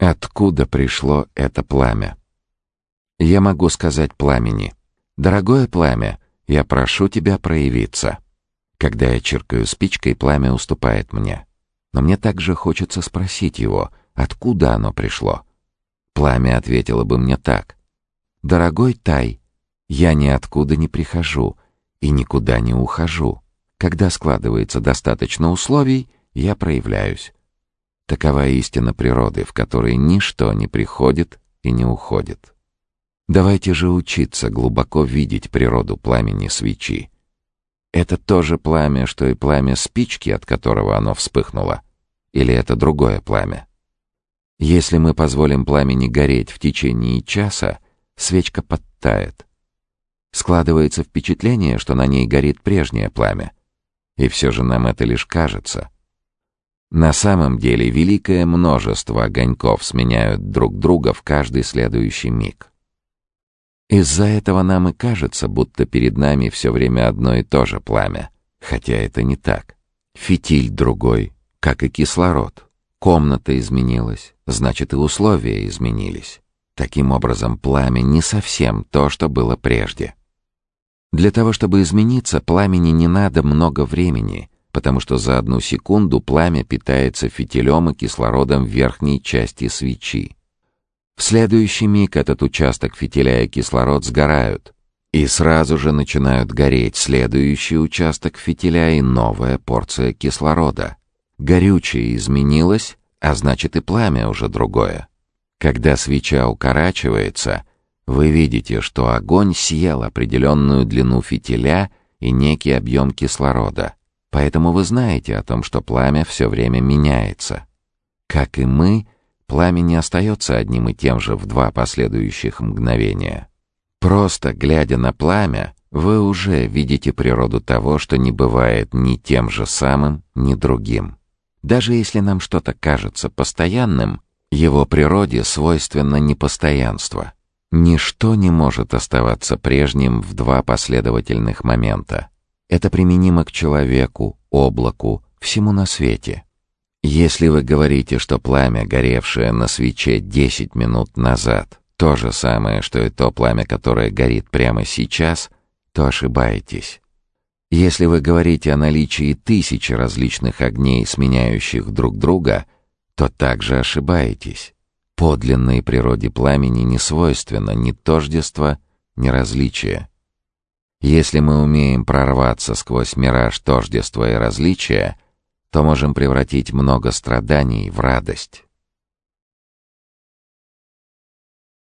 Откуда пришло это пламя? Я могу сказать пламени. Дорогое пламя, я прошу тебя проявиться. Когда я чиркаю спичкой, пламя уступает мне. Но мне также хочется спросить его, откуда оно пришло. Пламя ответило бы мне так. «Дорогой Тай, я ниоткуда не прихожу и никуда не ухожу. Когда складывается достаточно условий, я проявляюсь. Такова истина природы, в которой ничто не приходит и не уходит. Давайте же учиться глубоко видеть природу пламени свечи. Это то же пламя, что и пламя спички, от которого оно вспыхнуло? Или это другое пламя? Если мы позволим пламени гореть в течение часа, свечка подтает. Складывается впечатление, что на ней горит прежнее пламя. И все же нам это лишь кажется — на самом деле великое множество огоньков сменяют друг друга в каждый следующий миг. Из-за этого нам и кажется, будто перед нами все время одно и то же пламя, хотя это не так. Фитиль другой, как и кислород. Комната изменилась, значит и условия изменились. Таким образом, пламя не совсем то, что было прежде. Для того, чтобы измениться, пламени не надо много времени — потому что за одну секунду пламя питается фитилем и кислородом верхней части свечи. В следующий миг этот участок фитиля и кислород сгорают, и сразу же начинают гореть следующий участок фитиля и новая порция кислорода. Горючее изменилось, а значит и пламя уже другое. Когда свеча укорачивается, вы видите, что огонь съел определенную длину фитиля и некий объем кислорода — Поэтому вы знаете о том, что пламя все время меняется. Как и мы, пламя не остается одним и тем же в два последующих мгновения. Просто глядя на пламя, вы уже видите природу того, что не бывает ни тем же самым, ни другим. Даже если нам что-то кажется постоянным, его природе свойственно непостоянство. Ничто не может оставаться прежним в два последовательных момента. Это применимо к человеку, облаку, всему на свете. Если вы говорите, что пламя, горевшее на свече 10 минут назад, то же самое, что и то пламя, которое горит прямо сейчас, то ошибаетесь. Если вы говорите о наличии тысячи различных огней, сменяющих друг друга, то также ошибаетесь. Подлинной природе пламени не свойственно ни тождество, ни различие. Если мы умеем прорваться сквозь мираж тождества и различия, то можем превратить много страданий в радость.